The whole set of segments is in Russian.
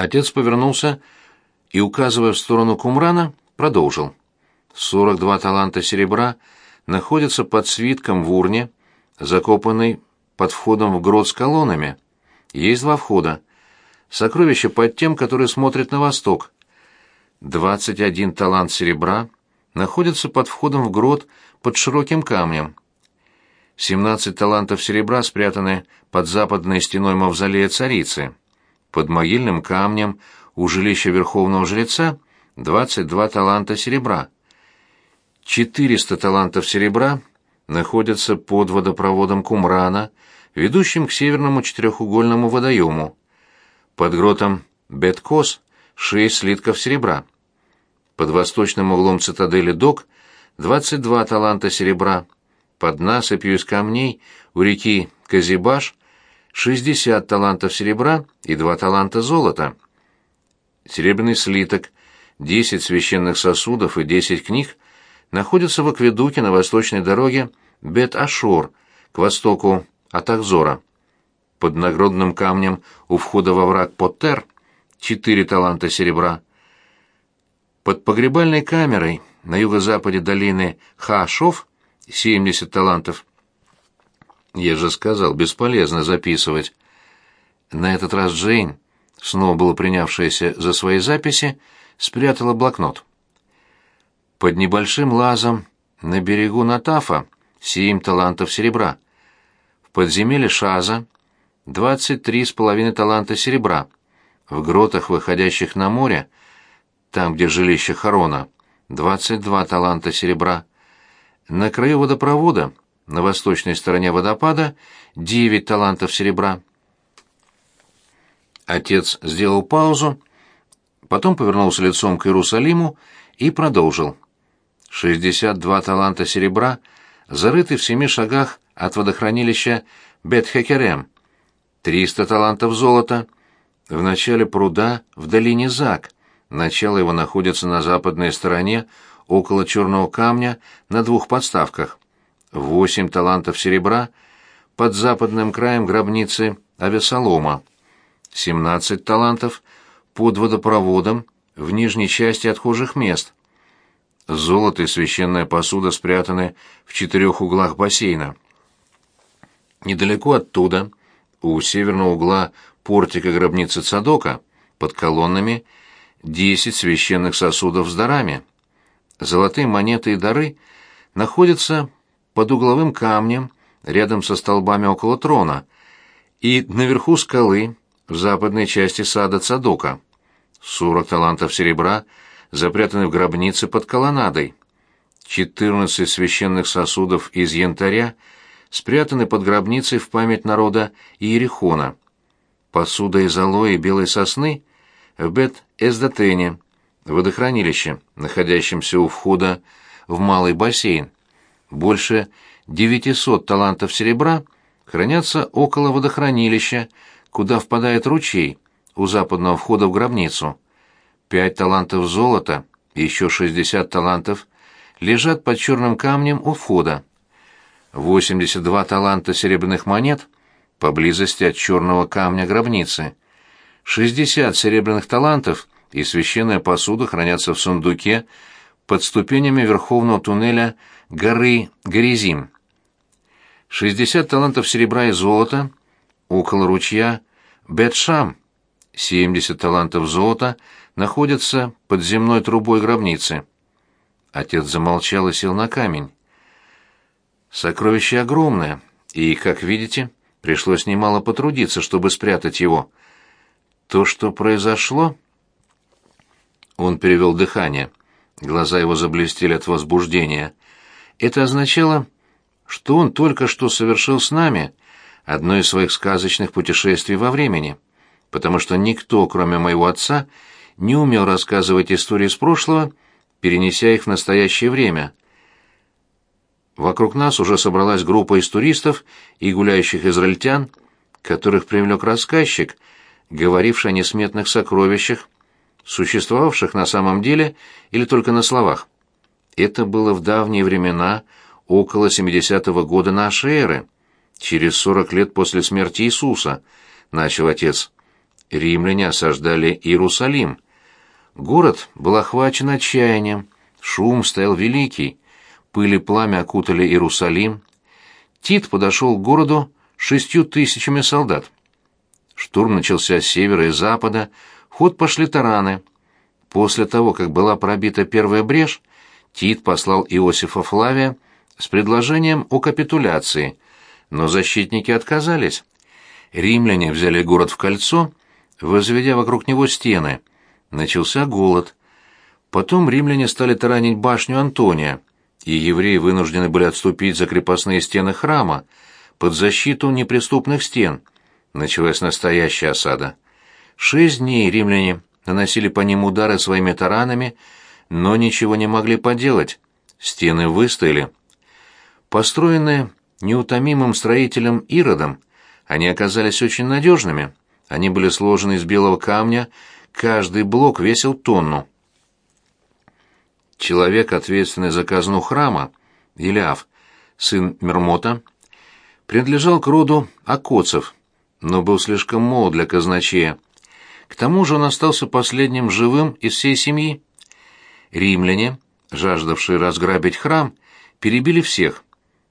Отец повернулся и, указывая в сторону Кумрана, продолжил. «Сорок два таланта серебра находятся под свитком в урне, закопанной под входом в грот с колоннами. Есть два входа. Сокровище под тем, который смотрит на восток. Двадцать один талант серебра находится под входом в грот под широким камнем. Семнадцать талантов серебра спрятаны под западной стеной мавзолея царицы. Под могильным камнем у жилища верховного жреца 22 таланта серебра. 400 талантов серебра находятся под водопроводом Кумрана, ведущим к северному четырехугольному водоему. Под гротом Беткос шесть слитков серебра. Под восточным углом цитадели Док 22 таланта серебра. Под насыпью из камней у реки Казибаш 60 талантов серебра и 2 таланта золота. Серебряный слиток, 10 священных сосудов и 10 книг находятся в акведуке на восточной дороге Бет-Ашор, к востоку от Ахзора. Под наградным камнем у входа во враг Поттер 4 таланта серебра. Под погребальной камерой на юго-западе долины Хаашов 70 талантов я же сказал, бесполезно записывать. На этот раз Джейн, снова было принявшаяся за свои записи, спрятала блокнот. Под небольшим лазом на берегу Натафа семь талантов серебра. В подземелье Шаза двадцать три с половиной таланта серебра. В гротах, выходящих на море, там, где жилище Харона, двадцать два таланта серебра. На краю водопровода на восточной стороне водопада девять талантов серебра. Отец сделал паузу, потом повернулся лицом к Иерусалиму и продолжил. Шестьдесят два таланта серебра зарыты в семи шагах от водохранилища Бет-Хекерем. Триста талантов золота в начале пруда в долине Зак. Начало его находится на западной стороне, около черного камня, на двух подставках восемь талантов серебра под западным краем гробницы Авесолома, семнадцать талантов под водопроводом в нижней части отхожих мест. Золото и священная посуда спрятаны в четырех углах бассейна. Недалеко оттуда, у северного угла портика гробницы Цадока, под колоннами, десять священных сосудов с дарами. Золотые монеты и дары находятся под угловым камнем, рядом со столбами около трона, и наверху скалы, в западной части сада Цадока. Сорок талантов серебра запрятаны в гробнице под колоннадой. Четырнадцать священных сосудов из янтаря спрятаны под гробницей в память народа Иерихона. Посуда из алоэ белой сосны в Бет-Эздатене, водохранилище, находящемся у входа в малый бассейн больше 900 талантов серебра хранятся около водохранилища, куда впадает ручей у западного входа в гробницу. Пять талантов золота и еще 60 талантов лежат под черным камнем у входа. 82 таланта серебряных монет поблизости от черного камня гробницы. 60 серебряных талантов и священная посуда хранятся в сундуке под ступенями верховного туннеля горы Горизим. 60 талантов серебра и золота около ручья Бетшам. 70 талантов золота находятся под земной трубой гробницы. Отец замолчал и сел на камень. Сокровище огромное, и, как видите, пришлось немало потрудиться, чтобы спрятать его. То, что произошло... Он перевел дыхание. Глаза его заблестели от возбуждения. Это означало, что он только что совершил с нами одно из своих сказочных путешествий во времени, потому что никто, кроме моего отца, не умел рассказывать истории из прошлого, перенеся их в настоящее время. Вокруг нас уже собралась группа из туристов и гуляющих израильтян, которых привлек рассказчик, говоривший о несметных сокровищах, существовавших на самом деле или только на словах. Это было в давние времена, около 70-го года нашей эры, через 40 лет после смерти Иисуса, начал отец. римляне осаждали Иерусалим. Город был охвачен отчаянием, шум стоял великий, пыли пламя окутали Иерусалим. Тит подошел к городу шестью тысячами солдат. Штурм начался с севера и запада, в ход пошли тараны. После того, как была пробита первая брешь, Тит послал Иосифа Флавия с предложением о капитуляции, но защитники отказались. Римляне взяли город в кольцо, возведя вокруг него стены. Начался голод. Потом римляне стали таранить башню Антония, и евреи вынуждены были отступить за крепостные стены храма, под защиту неприступных стен. Началась настоящая осада. Шесть дней римляне наносили по ним удары своими таранами, но ничего не могли поделать. Стены выстояли. Построенные неутомимым строителем Иродом, они оказались очень надежными. Они были сложены из белого камня, каждый блок весил тонну. Человек, ответственный за казну храма, Илиаф, сын Мермота, принадлежал к роду Акоцев, но был слишком молод для казначея. К тому же он остался последним живым из всей семьи. Римляне, жаждавшие разграбить храм, перебили всех.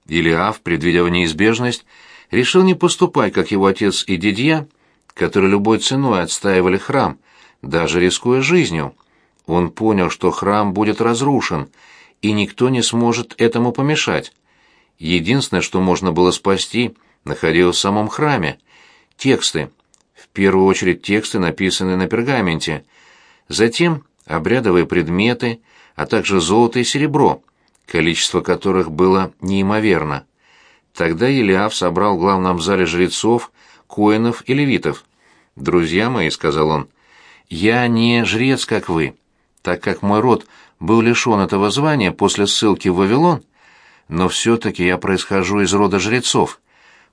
Илиаф, предвидя неизбежность, решил не поступать, как его отец и дядья, которые любой ценой отстаивали храм, даже рискуя жизнью. Он понял, что храм будет разрушен, и никто не сможет этому помешать. Единственное, что можно было спасти, находилось в самом храме. Тексты. В первую очередь тексты, написанные на пергаменте. Затем обрядовые предметы, а также золото и серебро, количество которых было неимоверно. Тогда Елиав собрал в главном зале жрецов, коинов и левитов. «Друзья мои», — сказал он, — «я не жрец, как вы, так как мой род был лишен этого звания после ссылки в Вавилон, но все-таки я происхожу из рода жрецов,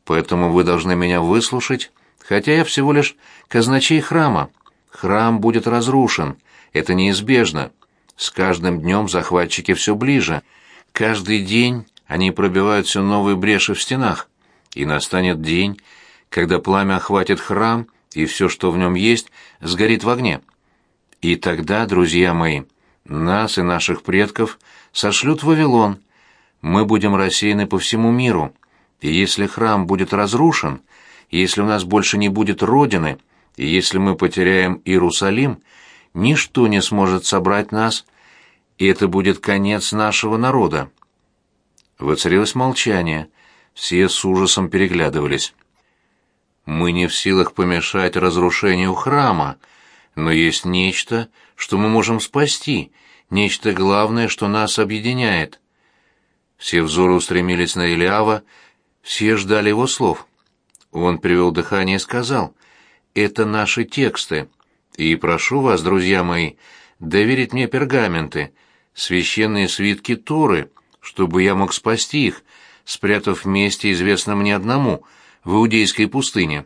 поэтому вы должны меня выслушать, хотя я всего лишь казначей храма. Храм будет разрушен, это неизбежно. С каждым днем захватчики все ближе. Каждый день они пробивают все новые бреши в стенах. И настанет день, когда пламя охватит храм, и все, что в нем есть, сгорит в огне. И тогда, друзья мои, нас и наших предков сошлют в Вавилон. Мы будем рассеяны по всему миру. И если храм будет разрушен, если у нас больше не будет родины, и если мы потеряем Иерусалим, ничто не сможет собрать нас, и это будет конец нашего народа. Воцарилось молчание. Все с ужасом переглядывались. Мы не в силах помешать разрушению храма, но есть нечто, что мы можем спасти, нечто главное, что нас объединяет. Все взоры устремились на Илиава, все ждали его слов. Он привел дыхание и сказал, «Это наши тексты, и прошу вас, друзья мои, доверить мне пергаменты, священные свитки Торы, чтобы я мог спасти их, спрятав в месте, известном мне одному, в Иудейской пустыне.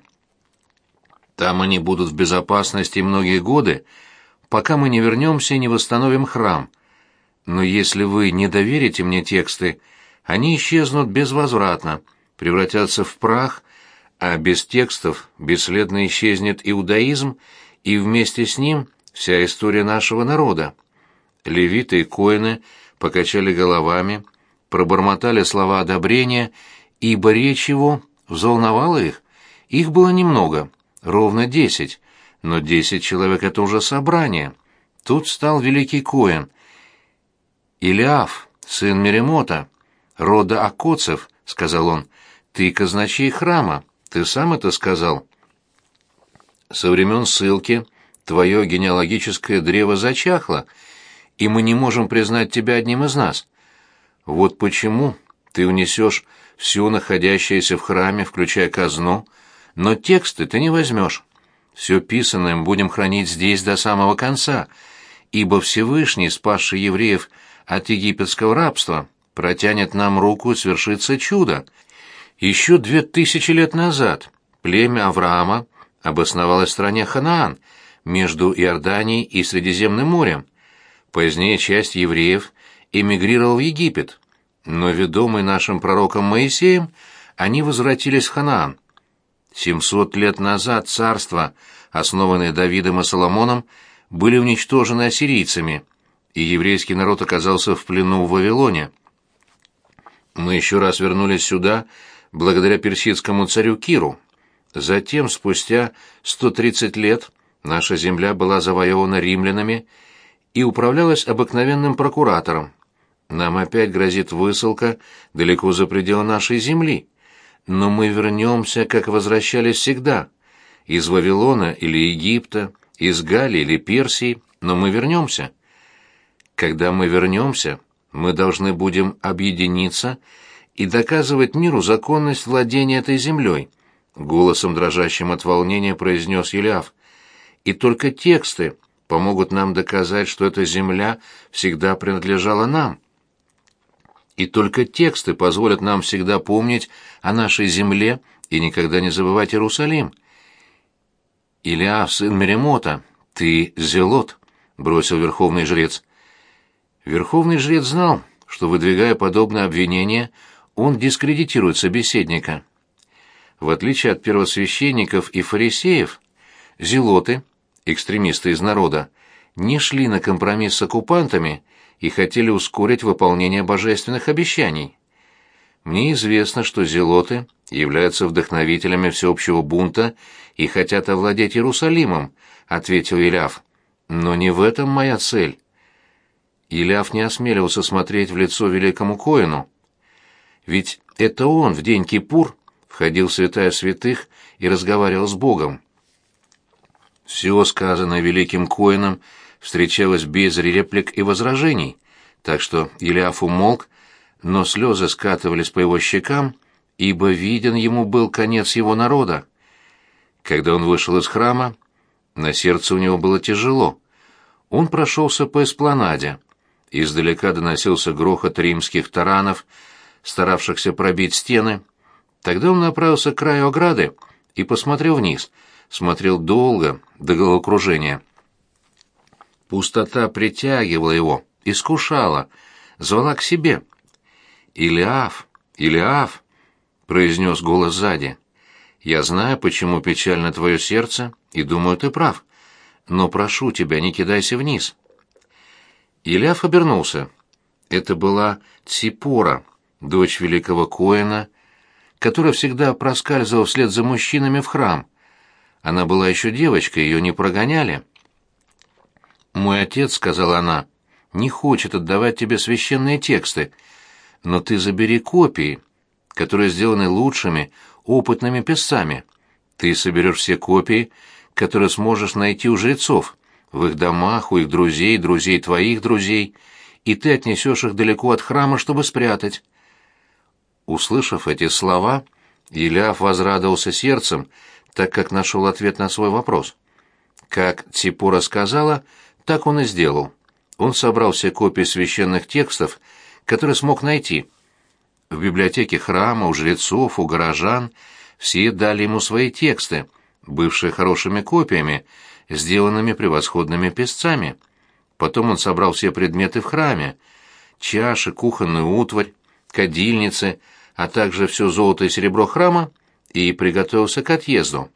Там они будут в безопасности многие годы, пока мы не вернемся и не восстановим храм. Но если вы не доверите мне тексты, они исчезнут безвозвратно, превратятся в прах, а без текстов бесследно исчезнет иудаизм и вместе с ним вся история нашего народа. Левиты и коины покачали головами, пробормотали слова одобрения, ибо речь его взволновала их. Их было немного, ровно десять, но десять человек — это уже собрание. Тут стал великий коин. «Илиаф, сын Меремота, рода Акоцев», — сказал он, — «ты казначей храма, ты сам это сказал». Со времен ссылки твое генеалогическое древо зачахло, и мы не можем признать тебя одним из нас. Вот почему ты унесешь все находящееся в храме, включая казну, но тексты ты не возьмешь. Все писанное мы будем хранить здесь до самого конца, ибо Всевышний, спасший евреев от египетского рабства, протянет нам руку и свершится чудо. Еще две тысячи лет назад племя Авраама обосновалась в стране Ханаан, между Иорданией и Средиземным морем. Позднее часть евреев эмигрировала в Египет, но, ведомый нашим пророком Моисеем, они возвратились в Ханаан. Семьсот лет назад царство, основанные Давидом и Соломоном, были уничтожены ассирийцами, и еврейский народ оказался в плену в Вавилоне. Мы еще раз вернулись сюда благодаря персидскому царю Киру. Затем, спустя 130 лет, наша земля была завоевана римлянами и управлялась обыкновенным прокуратором. Нам опять грозит высылка далеко за пределы нашей земли. Но мы вернемся, как возвращались всегда. Из Вавилона или Египта, из Галлии или Персии, но мы вернемся. Когда мы вернемся, мы должны будем объединиться и доказывать миру законность владения этой землей, голосом дрожащим от волнения произнес Еляв. И только тексты помогут нам доказать, что эта земля всегда принадлежала нам. И только тексты позволят нам всегда помнить о нашей земле и никогда не забывать Иерусалим. «Илиав, сын Меремота, ты зелот», — бросил верховный жрец. Верховный жрец знал, что, выдвигая подобное обвинение, он дискредитирует собеседника. В отличие от первосвященников и фарисеев, зелоты, экстремисты из народа, не шли на компромисс с оккупантами и хотели ускорить выполнение божественных обещаний. Мне известно, что зелоты являются вдохновителями всеобщего бунта и хотят овладеть Иерусалимом, ответил Иляв. Но не в этом моя цель. Иляв не осмеливался смотреть в лицо великому Коину. Ведь это он в день Кипур входил в святая святых и разговаривал с Богом. Все сказанное великим Коином встречалось без реплик и возражений, так что Илиаф умолк, но слезы скатывались по его щекам, ибо виден ему был конец его народа. Когда он вышел из храма, на сердце у него было тяжело. Он прошелся по эспланаде. Издалека доносился грохот римских таранов, старавшихся пробить стены. Тогда он направился к краю ограды и посмотрел вниз, смотрел долго, до головокружения. Пустота притягивала его, искушала, звала к себе. «Илиаф! Илиаф!» — произнес голос сзади. «Я знаю, почему печально твое сердце, и думаю, ты прав. Но прошу тебя, не кидайся вниз». Илиаф обернулся. Это была Ципора, дочь великого Коина, которая всегда проскальзывала вслед за мужчинами в храм. Она была еще девочкой, ее не прогоняли. «Мой отец», — сказала она, — «не хочет отдавать тебе священные тексты, но ты забери копии, которые сделаны лучшими, опытными писцами. Ты соберешь все копии, которые сможешь найти у жрецов, в их домах, у их друзей, друзей твоих друзей, и ты отнесешь их далеко от храма, чтобы спрятать». Услышав эти слова, Иляв возрадовался сердцем, так как нашел ответ на свой вопрос. Как Ципора сказала, так он и сделал. Он собрал все копии священных текстов, которые смог найти. В библиотеке храма, у жрецов, у горожан все дали ему свои тексты, бывшие хорошими копиями, сделанными превосходными песцами. Потом он собрал все предметы в храме: чаши, кухонную утварь, кадильницы, а также все золото и серебро храма и приготовился к отъезду.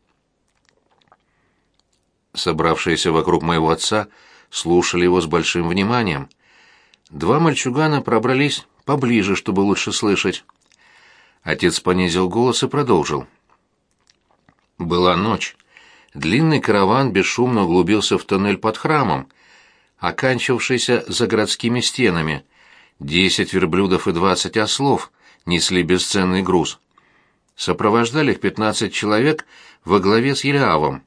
Собравшиеся вокруг моего отца слушали его с большим вниманием. Два мальчугана пробрались поближе, чтобы лучше слышать. Отец понизил голос и продолжил. Была ночь. Длинный караван бесшумно углубился в тоннель под храмом, оканчивавшийся за городскими стенами. Десять верблюдов и двадцать ослов несли бесценный груз. Сопровождали их пятнадцать человек во главе с Елиавом.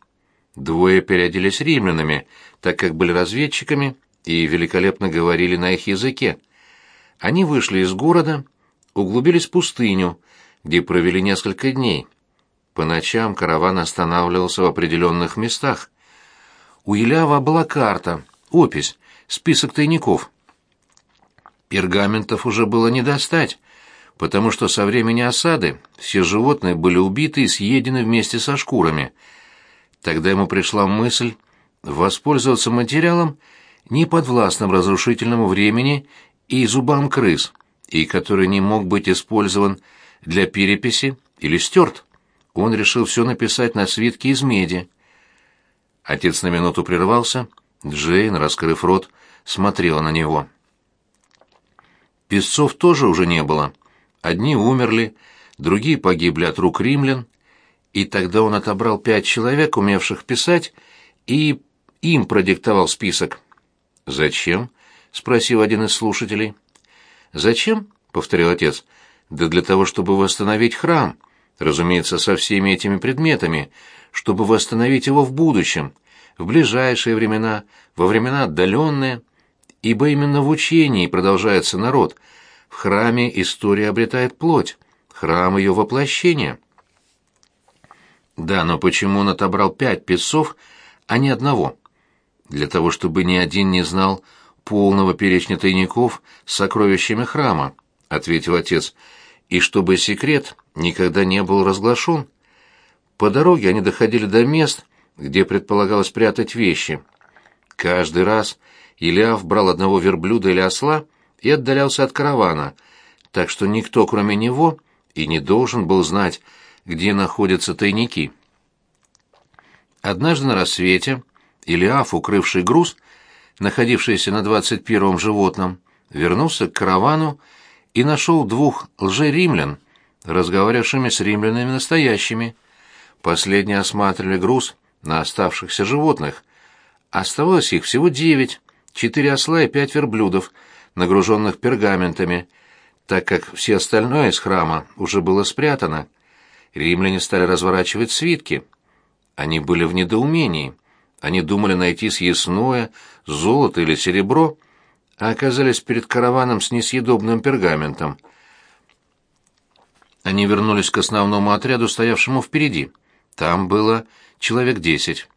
Двое переоделись римлянами, так как были разведчиками и великолепно говорили на их языке. Они вышли из города, углубились в пустыню, где провели несколько дней. По ночам караван останавливался в определенных местах. У Елява была карта, опись, список тайников. Пергаментов уже было не достать, потому что со времени осады все животные были убиты и съедены вместе со шкурами — Тогда ему пришла мысль воспользоваться материалом, не подвластным разрушительному времени и зубам крыс, и который не мог быть использован для переписи или стерт. Он решил все написать на свитке из меди. Отец на минуту прервался. Джейн, раскрыв рот, смотрела на него. Песцов тоже уже не было. Одни умерли, другие погибли от рук римлян, и тогда он отобрал пять человек, умевших писать, и им продиктовал список. «Зачем?» — спросил один из слушателей. «Зачем?» — повторил отец. «Да для того, чтобы восстановить храм, разумеется, со всеми этими предметами, чтобы восстановить его в будущем, в ближайшие времена, во времена отдаленные, ибо именно в учении продолжается народ. Храме история обретает плоть, храм ее воплощение». Да, но почему он отобрал пять песцов, а не одного? Для того, чтобы ни один не знал полного перечня тайников с сокровищами храма, ответил отец, и чтобы секрет никогда не был разглашен. По дороге они доходили до мест, где предполагалось прятать вещи. Каждый раз Илиаф брал одного верблюда или осла и отдалялся от каравана, так что никто, кроме него, и не должен был знать, где находятся тайники. Однажды на рассвете Илиаф, укрывший груз, находившийся на двадцать первом животном, вернулся к каравану и нашел двух лжеримлян, разговаривавшими с римлянами настоящими. Последние осматривали груз на оставшихся животных. Оставалось их всего девять, четыре осла и пять верблюдов, нагруженных пергаментами, так как все остальное из храма уже было спрятано римляне стали разворачивать свитки. Они были в недоумении. Они думали найти съестное, золото или серебро, а оказались перед караваном с несъедобным пергаментом. Они вернулись к основному отряду, стоявшему впереди. Там было человек десять.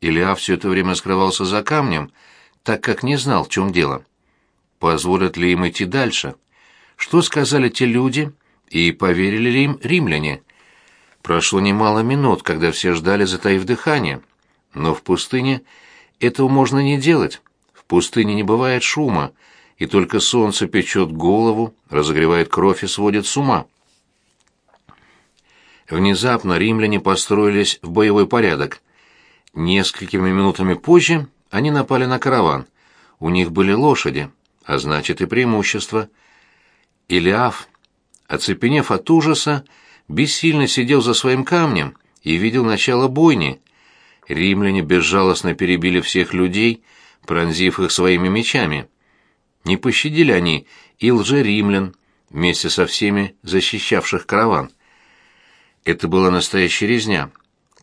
Илья все это время скрывался за камнем, так как не знал, в чем дело. Позволят ли им идти дальше? Что сказали те люди, и поверили ли им римляне? Прошло немало минут, когда все ждали, затаив дыхание. Но в пустыне этого можно не делать. В пустыне не бывает шума, и только солнце печет голову, разогревает кровь и сводит с ума. Внезапно римляне построились в боевой порядок. Несколькими минутами позже они напали на караван. У них были лошади, а значит и преимущество. Илиаф, оцепенев от ужаса, бессильно сидел за своим камнем и видел начало бойни. Римляне безжалостно перебили всех людей, пронзив их своими мечами. Не пощадили они и лже-римлян, вместе со всеми защищавших караван. Это была настоящая резня.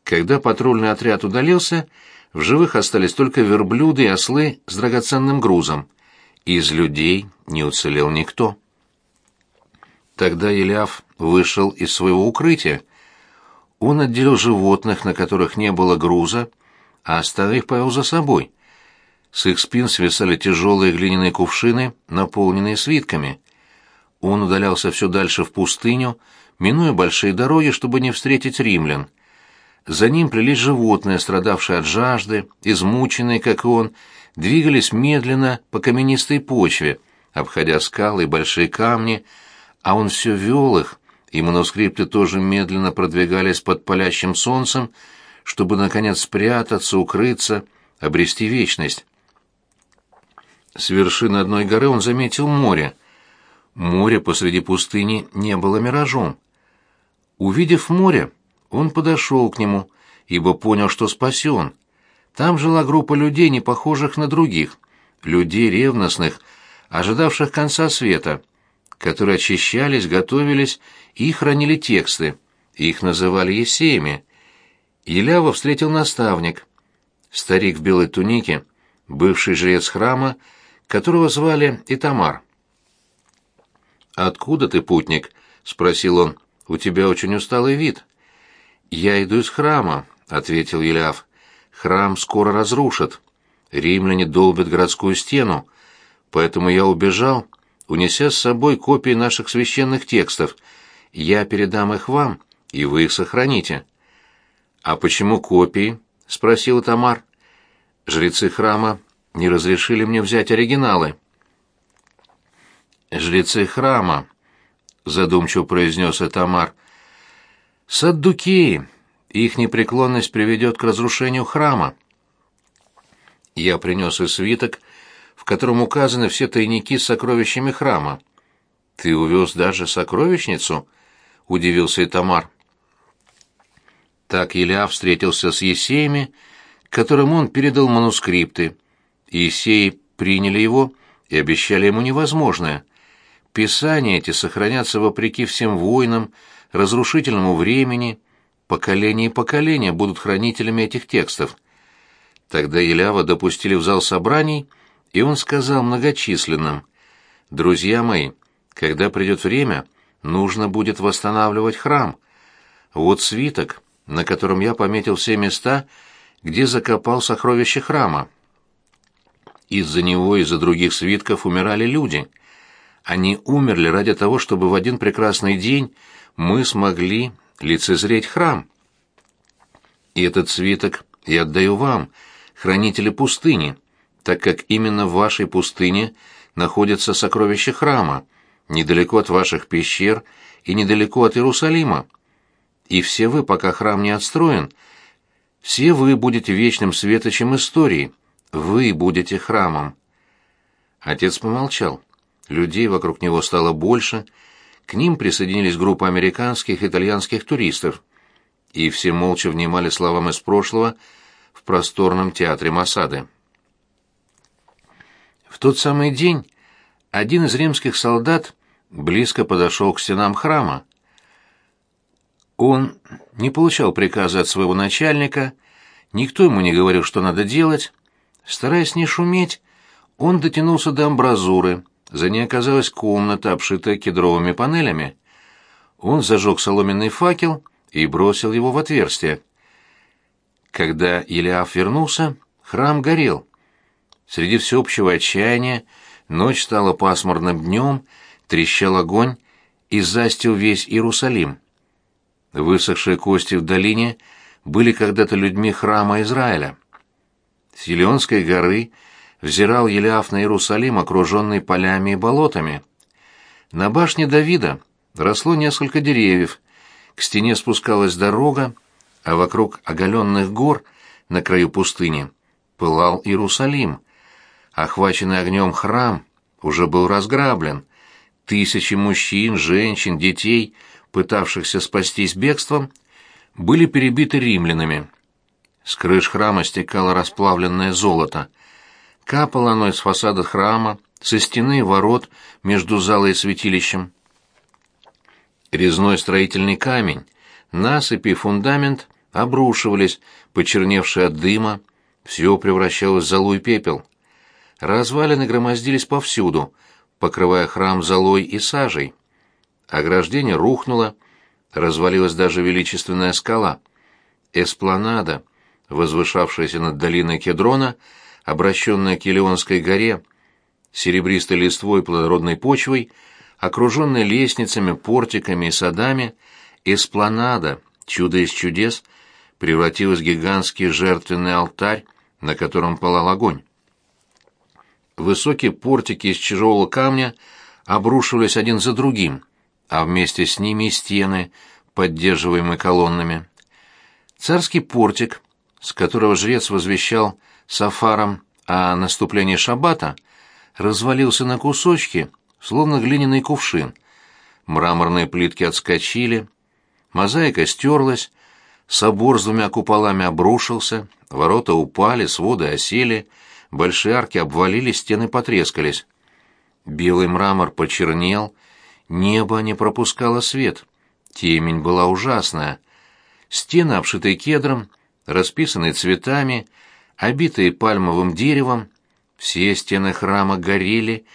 Когда патрульный отряд удалился, в живых остались только верблюды и ослы с драгоценным грузом. Из людей не уцелел никто. Тогда Еляв вышел из своего укрытия. Он отделил животных, на которых не было груза, а остальных повел за собой. С их спин свисали тяжелые глиняные кувшины, наполненные свитками. Он удалялся все дальше в пустыню, минуя большие дороги, чтобы не встретить римлян. За ним плелись животные, страдавшие от жажды, измученные, как и он, двигались медленно по каменистой почве, обходя скалы и большие камни, а он все вел их, и манускрипты тоже медленно продвигались под палящим солнцем, чтобы, наконец, спрятаться, укрыться, обрести вечность. С вершины одной горы он заметил море. Море посреди пустыни не было миражом. Увидев море, он подошел к нему, ибо понял, что спасен. Там жила группа людей, не похожих на других, людей ревностных, ожидавших конца света — которые очищались, готовились и хранили тексты. Их называли есеями. Елява встретил наставник, старик в белой тунике, бывший жрец храма, которого звали Итамар. «Откуда ты, путник?» — спросил он. «У тебя очень усталый вид». «Я иду из храма», — ответил Еляв. «Храм скоро разрушат. Римляне долбят городскую стену, поэтому я убежал унеся с собой копии наших священных текстов. Я передам их вам, и вы их сохраните». «А почему копии?» — спросил Тамар. «Жрецы храма не разрешили мне взять оригиналы». «Жрецы храма», — задумчиво произнес Этамар. «Саддукеи. Их непреклонность приведет к разрушению храма. Я принес и свиток, в котором указаны все тайники с сокровищами храма. Ты увез даже сокровищницу? удивился Итамар. Так Илья встретился с Есеями, которым он передал манускрипты. Есеи приняли его и обещали ему невозможное. Писания эти сохранятся вопреки всем войнам, разрушительному времени, поколения и поколения будут хранителями этих текстов. Тогда Елява допустили в зал собраний, и он сказал многочисленным, «Друзья мои, когда придет время, нужно будет восстанавливать храм. Вот свиток, на котором я пометил все места, где закопал сокровища храма. Из-за него и из-за других свитков умирали люди. Они умерли ради того, чтобы в один прекрасный день мы смогли лицезреть храм. И этот свиток я отдаю вам, хранители пустыни, так как именно в вашей пустыне находятся сокровища храма, недалеко от ваших пещер и недалеко от Иерусалима. И все вы, пока храм не отстроен, все вы будете вечным светочем истории, вы будете храмом. Отец помолчал. Людей вокруг него стало больше, к ним присоединились группа американских и итальянских туристов, и все молча внимали словам из прошлого в просторном театре Масады. В тот самый день один из римских солдат близко подошел к стенам храма. Он не получал приказа от своего начальника, никто ему не говорил, что надо делать. Стараясь не шуметь, он дотянулся до амбразуры, за ней оказалась комната, обшитая кедровыми панелями. Он зажег соломенный факел и бросил его в отверстие. Когда Илиаф вернулся, храм горел. Среди всеобщего отчаяния ночь стала пасмурным днем, трещал огонь и застил весь Иерусалим. Высохшие кости в долине были когда-то людьми храма Израиля. С Елеонской горы взирал Елиаф на Иерусалим, окруженный полями и болотами. На башне Давида росло несколько деревьев, к стене спускалась дорога, а вокруг оголенных гор на краю пустыни пылал Иерусалим. Охваченный огнем храм уже был разграблен. Тысячи мужчин, женщин, детей, пытавшихся спастись бегством, были перебиты римлянами. С крыш храма стекало расплавленное золото. Капало оно из фасада храма, со стены и ворот между залой и святилищем. Резной строительный камень, насыпи и фундамент обрушивались, почерневшие от дыма, все превращалось в золу и пепел. Развалины громоздились повсюду, покрывая храм золой и сажей. Ограждение рухнуло, развалилась даже величественная скала. Эспланада, возвышавшаяся над долиной Кедрона, обращенная к Елеонской горе, серебристой листвой и плодородной почвой, окруженная лестницами, портиками и садами, эспланада, чудо из чудес, превратилась в гигантский жертвенный алтарь, на котором пылал огонь. Высокие портики из тяжелого камня обрушивались один за другим, а вместе с ними и стены, поддерживаемые колоннами. Царский портик, с которого жрец возвещал сафаром о наступлении шаббата, развалился на кусочки, словно глиняный кувшин. Мраморные плитки отскочили, мозаика стерлась, собор с двумя куполами обрушился, ворота упали, своды осели, большие арки обвалились, стены потрескались. Белый мрамор почернел, небо не пропускало свет. Темень была ужасная. Стены, обшитые кедром, расписанные цветами, обитые пальмовым деревом, все стены храма горели,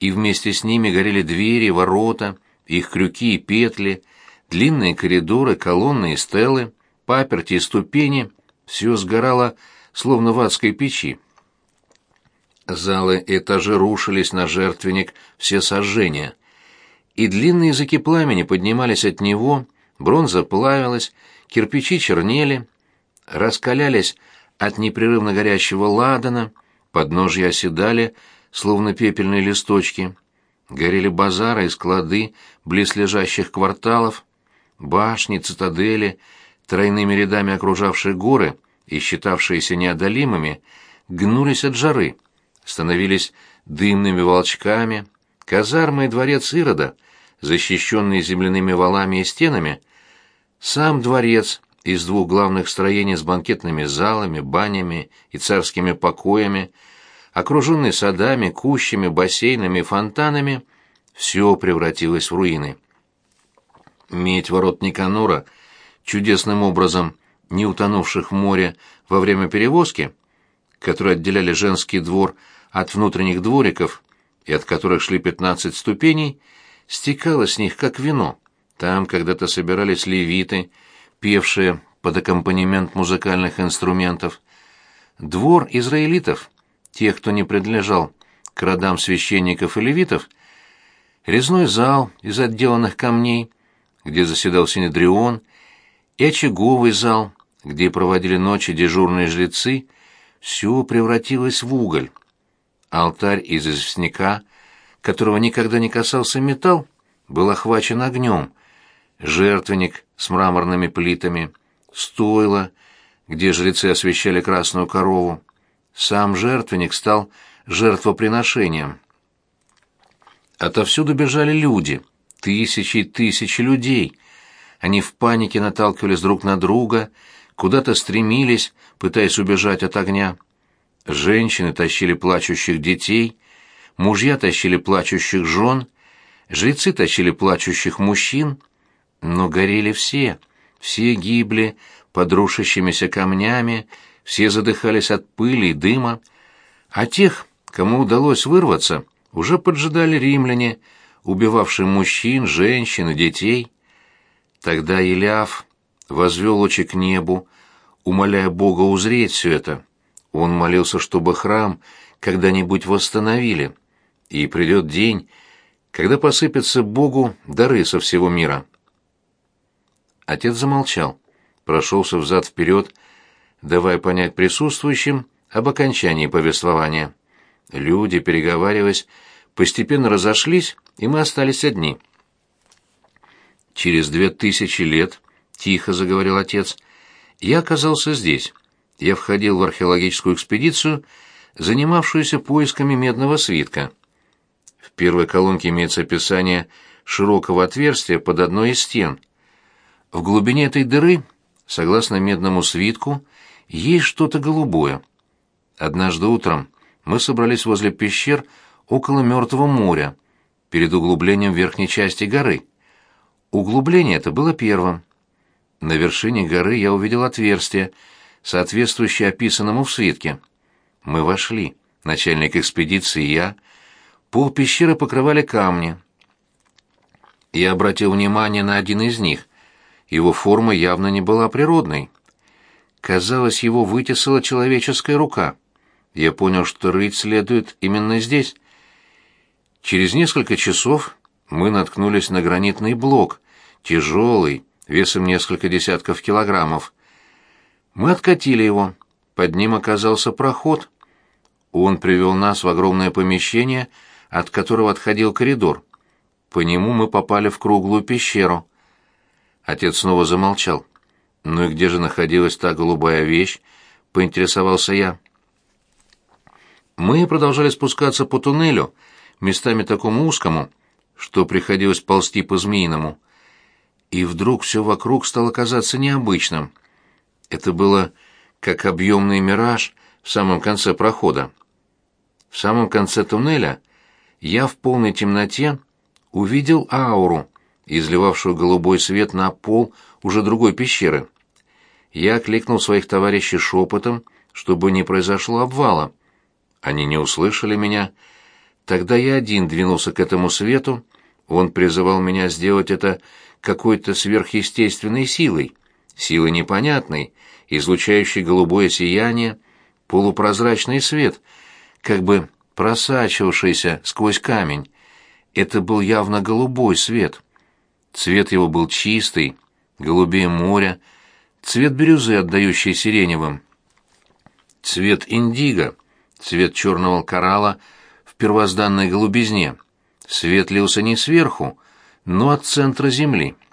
и вместе с ними горели двери, ворота, их крюки и петли, длинные коридоры, колонны и стелы, паперти и ступени, все сгорало, словно в адской печи. Залы этажи рушились на жертвенник все сожжения, и длинные языки пламени поднимались от него, бронза плавилась, кирпичи чернели, раскалялись от непрерывно горящего ладана, подножья оседали, словно пепельные листочки. Горели базары и склады близлежащих кварталов, башни, цитадели, тройными рядами окружавшие горы и считавшиеся неодолимыми, гнулись от жары, становились дымными волчками. Казармы и дворец Ирода, защищенные земляными валами и стенами, сам дворец из двух главных строений с банкетными залами, банями и царскими покоями, окруженный садами, кущами, бассейнами и фонтанами, все превратилось в руины. Медь ворот Никанора, чудесным образом не утонувших в море во время перевозки, которые отделяли женский двор от внутренних двориков и от которых шли пятнадцать ступеней, стекало с них, как вино. Там когда-то собирались левиты, певшие под аккомпанемент музыкальных инструментов. Двор израилитов, тех, кто не принадлежал к родам священников и левитов, резной зал из отделанных камней, где заседал Синедрион, и очаговый зал, где проводили ночи дежурные жрецы, все превратилось в уголь. Алтарь из известняка, которого никогда не касался металл, был охвачен огнем. Жертвенник с мраморными плитами, стойло, где жрецы освещали красную корову. Сам жертвенник стал жертвоприношением. Отовсюду бежали люди, тысячи и тысячи людей. Они в панике наталкивались друг на друга, куда-то стремились, пытаясь убежать от огня. Женщины тащили плачущих детей, мужья тащили плачущих жен, жрецы тащили плачущих мужчин, но горели все, все гибли под рушащимися камнями, все задыхались от пыли и дыма, а тех, кому удалось вырваться, уже поджидали римляне, убивавшие мужчин, женщин и детей. Тогда Илиаф возвел очи к небу, умоляя Бога узреть все это. Он молился, чтобы храм когда-нибудь восстановили, и придет день, когда посыпятся Богу дары со всего мира. Отец замолчал, прошелся взад-вперед, давая понять присутствующим об окончании повествования. Люди, переговариваясь, постепенно разошлись, и мы остались одни. Через две тысячи лет тихо заговорил отец. Я оказался здесь. Я входил в археологическую экспедицию, занимавшуюся поисками медного свитка. В первой колонке имеется описание широкого отверстия под одной из стен. В глубине этой дыры, согласно медному свитку, есть что-то голубое. Однажды утром мы собрались возле пещер около Мертвого моря, перед углублением верхней части горы. Углубление это было первым. На вершине горы я увидел отверстие, соответствующее описанному в свитке. Мы вошли, начальник экспедиции и я. Пол пещеры покрывали камни. Я обратил внимание на один из них. Его форма явно не была природной. Казалось, его вытесала человеческая рука. Я понял, что рыть следует именно здесь. Через несколько часов мы наткнулись на гранитный блок, тяжелый, весом несколько десятков килограммов. Мы откатили его. Под ним оказался проход. Он привел нас в огромное помещение, от которого отходил коридор. По нему мы попали в круглую пещеру. Отец снова замолчал. «Ну и где же находилась та голубая вещь?» — поинтересовался я. Мы продолжали спускаться по туннелю, местами такому узкому, что приходилось ползти по-змеиному и вдруг все вокруг стало казаться необычным. Это было как объемный мираж в самом конце прохода. В самом конце туннеля я в полной темноте увидел ауру, изливавшую голубой свет на пол уже другой пещеры. Я кликнул своих товарищей шепотом, чтобы не произошло обвала. Они не услышали меня. Тогда я один двинулся к этому свету, он призывал меня сделать это какой-то сверхъестественной силой, силой непонятной, излучающей голубое сияние, полупрозрачный свет, как бы просачивавшийся сквозь камень. Это был явно голубой свет. Цвет его был чистый, голубее моря, цвет бирюзы, отдающий сиреневым. Цвет индиго, цвет черного коралла в первозданной голубизне. Свет лился не сверху, но от центра Земли —